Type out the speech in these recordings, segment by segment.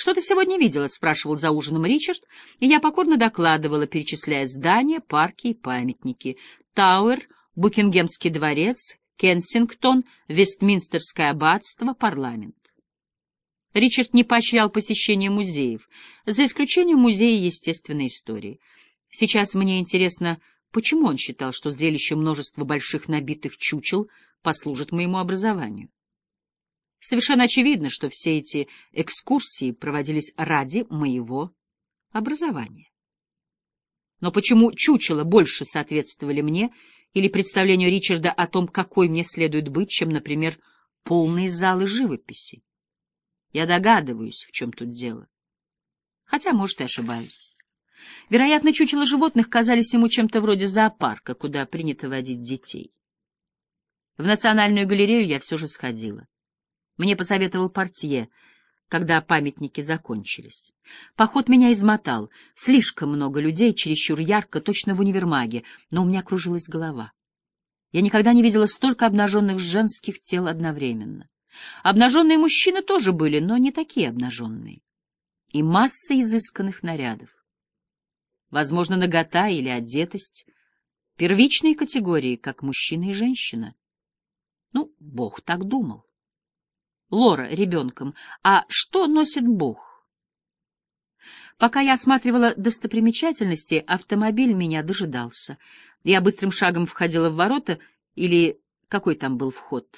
«Что ты сегодня видела?» — спрашивал за ужином Ричард, и я покорно докладывала, перечисляя здания, парки и памятники. Тауэр, Букингемский дворец, Кенсингтон, Вестминстерское аббатство, парламент. Ричард не поощрял посещение музеев, за исключением музея естественной истории. Сейчас мне интересно, почему он считал, что зрелище множества больших набитых чучел послужит моему образованию. Совершенно очевидно, что все эти экскурсии проводились ради моего образования. Но почему чучела больше соответствовали мне или представлению Ричарда о том, какой мне следует быть, чем, например, полные залы живописи? Я догадываюсь, в чем тут дело. Хотя, может, и ошибаюсь. Вероятно, чучела животных казались ему чем-то вроде зоопарка, куда принято водить детей. В Национальную галерею я все же сходила. Мне посоветовал портье, когда памятники закончились. Поход меня измотал. Слишком много людей, чересчур ярко, точно в универмаге, но у меня кружилась голова. Я никогда не видела столько обнаженных женских тел одновременно. Обнаженные мужчины тоже были, но не такие обнаженные. И масса изысканных нарядов. Возможно, нагота или одетость — первичные категории, как мужчина и женщина. Ну, Бог так думал. Лора ребенком. А что носит Бог? Пока я осматривала достопримечательности, автомобиль меня дожидался. Я быстрым шагом входила в ворота, или какой там был вход,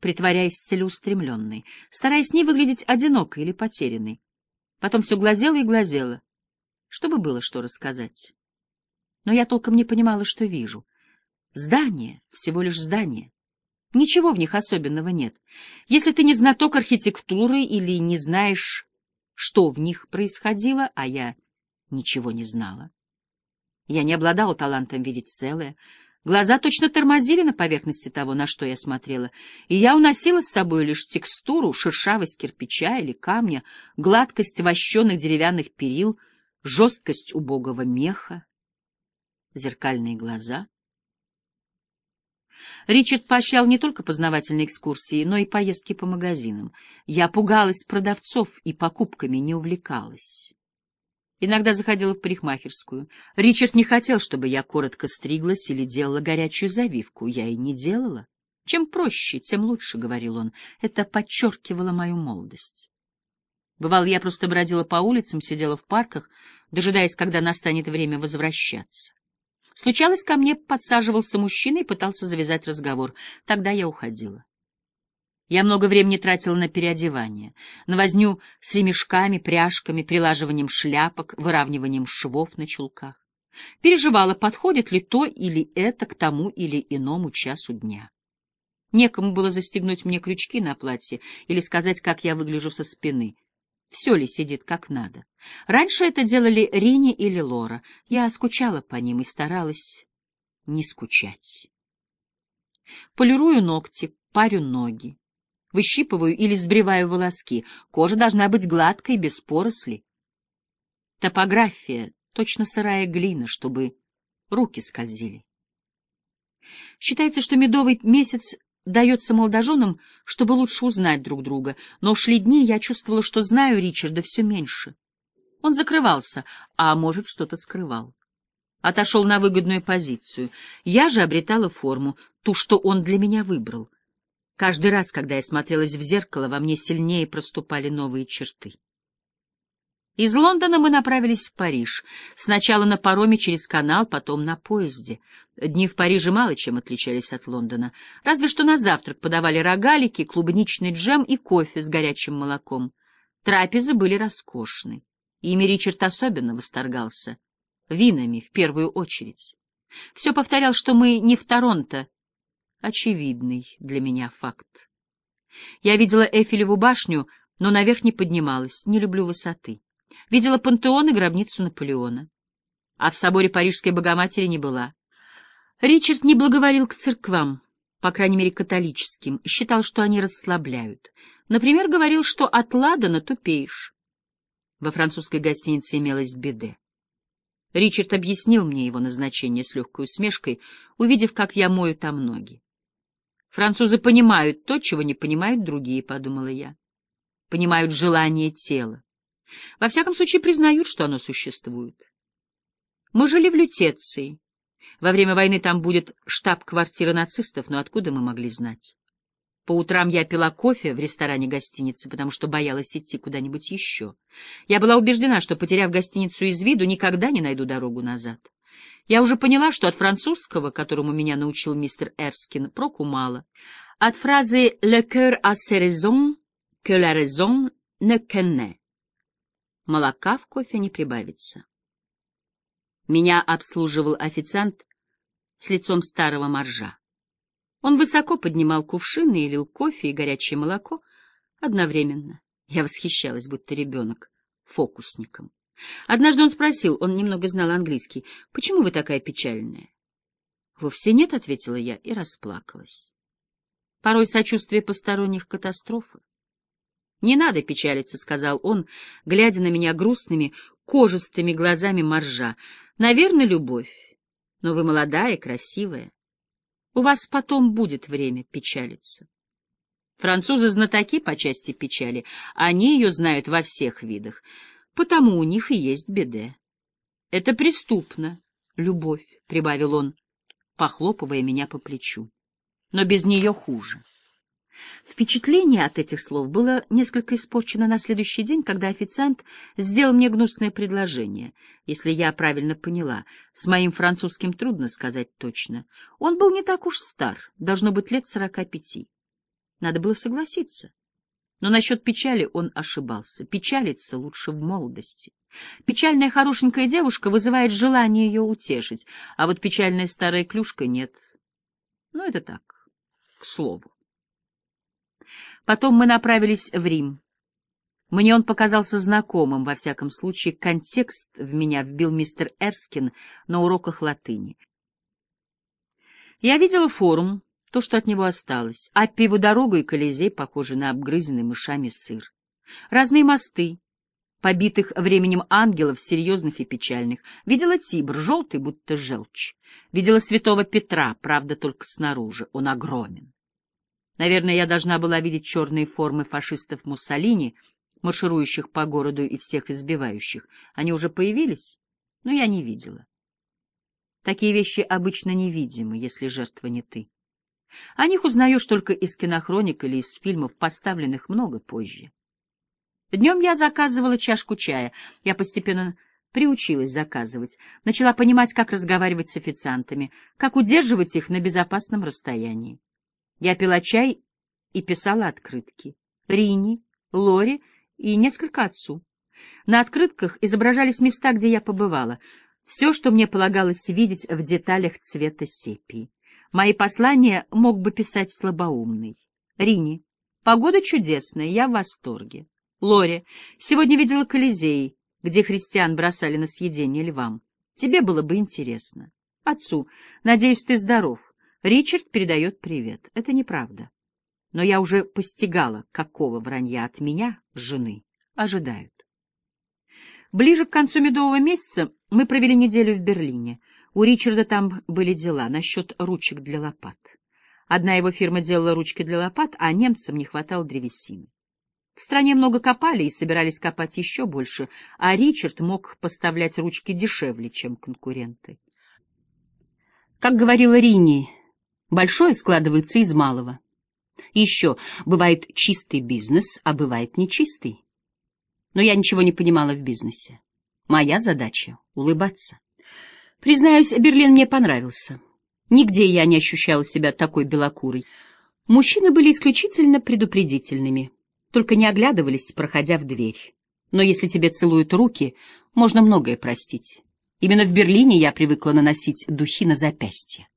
притворяясь целеустремленной, стараясь не выглядеть одинокой или потерянной. Потом все глазела и глазела, чтобы было что рассказать. Но я толком не понимала, что вижу. Здание, всего лишь здание. Ничего в них особенного нет. Если ты не знаток архитектуры или не знаешь, что в них происходило, а я ничего не знала. Я не обладала талантом видеть целое. Глаза точно тормозили на поверхности того, на что я смотрела, и я уносила с собой лишь текстуру, шершавость кирпича или камня, гладкость вощеных деревянных перил, жесткость убогого меха, зеркальные глаза — Ричард поощрял не только познавательные экскурсии, но и поездки по магазинам. Я пугалась продавцов и покупками не увлекалась. Иногда заходила в парикмахерскую. Ричард не хотел, чтобы я коротко стриглась или делала горячую завивку. Я и не делала. Чем проще, тем лучше, — говорил он. Это подчеркивало мою молодость. Бывало, я просто бродила по улицам, сидела в парках, дожидаясь, когда настанет время возвращаться. Случалось, ко мне подсаживался мужчина и пытался завязать разговор. Тогда я уходила. Я много времени тратила на переодевание, на возню с ремешками, пряжками, прилаживанием шляпок, выравниванием швов на чулках. Переживала, подходит ли то или это к тому или иному часу дня. Некому было застегнуть мне крючки на платье или сказать, как я выгляжу со спины все ли сидит как надо. Раньше это делали Рини или Лора. Я скучала по ним и старалась не скучать. Полирую ногти, парю ноги, выщипываю или сбриваю волоски. Кожа должна быть гладкой, без поросли. Топография — точно сырая глина, чтобы руки скользили. Считается, что медовый месяц дается молодоженам, чтобы лучше узнать друг друга, но шли дни, я чувствовала, что знаю Ричарда все меньше. Он закрывался, а может, что-то скрывал. Отошел на выгодную позицию. Я же обретала форму, ту, что он для меня выбрал. Каждый раз, когда я смотрелась в зеркало, во мне сильнее проступали новые черты. Из Лондона мы направились в Париж. Сначала на пароме через канал, потом на поезде. Дни в Париже мало чем отличались от Лондона. Разве что на завтрак подавали рогалики, клубничный джем и кофе с горячим молоком. Трапезы были роскошны. Ими Ричард особенно восторгался. Винами, в первую очередь. Все повторял, что мы не в Торонто. Очевидный для меня факт. Я видела Эйфелеву башню, но наверх не поднималась, не люблю высоты. Видела пантеон и гробницу Наполеона. А в соборе Парижской Богоматери не была. Ричард не благоволил к церквам, по крайней мере католическим, и считал, что они расслабляют. Например, говорил, что от ладана тупеешь. Во французской гостинице имелась беде. Ричард объяснил мне его назначение с легкой усмешкой, увидев, как я мою там ноги. «Французы понимают то, чего не понимают другие», — подумала я. понимают желание тела. Во всяком случае, признают, что оно существует. Мы жили в Лютеции. Во время войны там будет штаб-квартира нацистов, но откуда мы могли знать? По утрам я пила кофе в ресторане гостиницы, потому что боялась идти куда-нибудь еще. Я была убеждена, что, потеряв гостиницу из виду, никогда не найду дорогу назад. Я уже поняла, что от французского, которому меня научил мистер Эрскин, проку мало. От фразы «Le cœur a ses raisons, que la raison ne connaît». Молока в кофе не прибавится. Меня обслуживал официант с лицом старого моржа. Он высоко поднимал кувшины и лил кофе и горячее молоко одновременно. Я восхищалась, будто ребенок, фокусником. Однажды он спросил, он немного знал английский, «Почему вы такая печальная?» «Вовсе нет», — ответила я и расплакалась. Порой сочувствие посторонних катастрофы. «Не надо печалиться», — сказал он, глядя на меня грустными, кожистыми глазами моржа. «Наверное, любовь, но вы молодая, красивая. У вас потом будет время печалиться. Французы знатоки по части печали, они ее знают во всех видах, потому у них и есть беде. Это преступно, любовь, — прибавил он, похлопывая меня по плечу. Но без нее хуже. Впечатление от этих слов было несколько испорчено на следующий день, когда официант сделал мне гнусное предложение. Если я правильно поняла, с моим французским трудно сказать точно. Он был не так уж стар, должно быть лет сорока пяти. Надо было согласиться. Но насчет печали он ошибался. Печалиться лучше в молодости. Печальная хорошенькая девушка вызывает желание ее утешить, а вот печальная старая клюшка нет. Ну, это так, к слову. Потом мы направились в Рим. Мне он показался знакомым, во всяком случае, контекст в меня вбил мистер Эрскин на уроках латыни. Я видела форум, то, что от него осталось, а пиву дорогу и колизей, похожий на обгрызенный мышами сыр. Разные мосты, побитых временем ангелов, серьезных и печальных. Видела Тибр, желтый, будто желчь. Видела святого Петра, правда, только снаружи, он огромен. Наверное, я должна была видеть черные формы фашистов Муссолини, марширующих по городу и всех избивающих. Они уже появились, но я не видела. Такие вещи обычно невидимы, если жертва не ты. О них узнаешь только из кинохроник или из фильмов, поставленных много позже. Днем я заказывала чашку чая. Я постепенно приучилась заказывать, начала понимать, как разговаривать с официантами, как удерживать их на безопасном расстоянии. Я пила чай и писала открытки. Рине, Лоре и несколько отцу. На открытках изображались места, где я побывала. Все, что мне полагалось видеть в деталях цвета сепии. Мои послания мог бы писать слабоумный. Рине. Погода чудесная, я в восторге. Лоре. Сегодня видела Колизей, где христиан бросали на съедение львам. Тебе было бы интересно. Отцу. Надеюсь, ты здоров. Ричард передает привет. Это неправда. Но я уже постигала, какого вранья от меня, жены, ожидают. Ближе к концу медового месяца мы провели неделю в Берлине. У Ричарда там были дела насчет ручек для лопат. Одна его фирма делала ручки для лопат, а немцам не хватало древесины. В стране много копали и собирались копать еще больше, а Ричард мог поставлять ручки дешевле, чем конкуренты. Как говорила Рини, Большое складывается из малого. Еще, бывает чистый бизнес, а бывает нечистый. Но я ничего не понимала в бизнесе. Моя задача — улыбаться. Признаюсь, Берлин мне понравился. Нигде я не ощущала себя такой белокурой. Мужчины были исключительно предупредительными, только не оглядывались, проходя в дверь. Но если тебе целуют руки, можно многое простить. Именно в Берлине я привыкла наносить духи на запястье.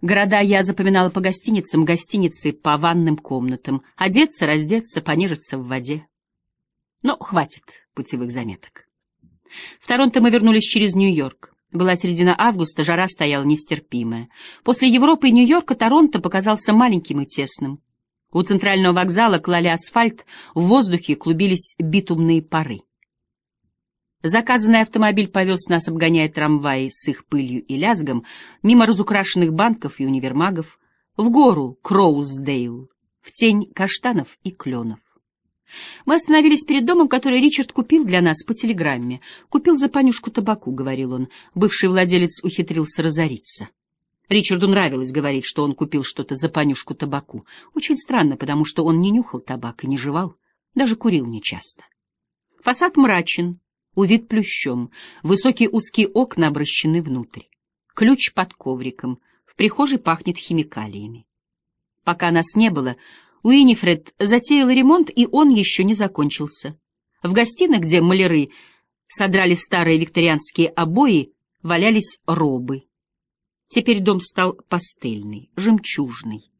Города я запоминала по гостиницам, гостиницы по ванным комнатам. Одеться, раздеться, понежиться в воде. Но хватит путевых заметок. В Торонто мы вернулись через Нью-Йорк. Была середина августа, жара стояла нестерпимая. После Европы и Нью-Йорка Торонто показался маленьким и тесным. У центрального вокзала клали асфальт, в воздухе клубились битумные пары. Заказанный автомобиль повез нас, обгоняя трамваи с их пылью и лязгом, мимо разукрашенных банков и универмагов, в гору Кроуздейл, в тень каштанов и кленов. Мы остановились перед домом, который Ричард купил для нас по телеграмме. Купил за понюшку табаку, — говорил он. Бывший владелец ухитрился разориться. Ричарду нравилось говорить, что он купил что-то за понюшку табаку. Очень странно, потому что он не нюхал табак и не жевал, даже курил нечасто. Фасад мрачен, увит плющом, высокие узкие окна обращены внутрь. Ключ под ковриком, в прихожей пахнет химикалиями. Пока нас не было, Уинифред затеял ремонт, и он еще не закончился. В гостиной, где маляры содрали старые викторианские обои, валялись робы. Теперь дом стал пастельный, жемчужный.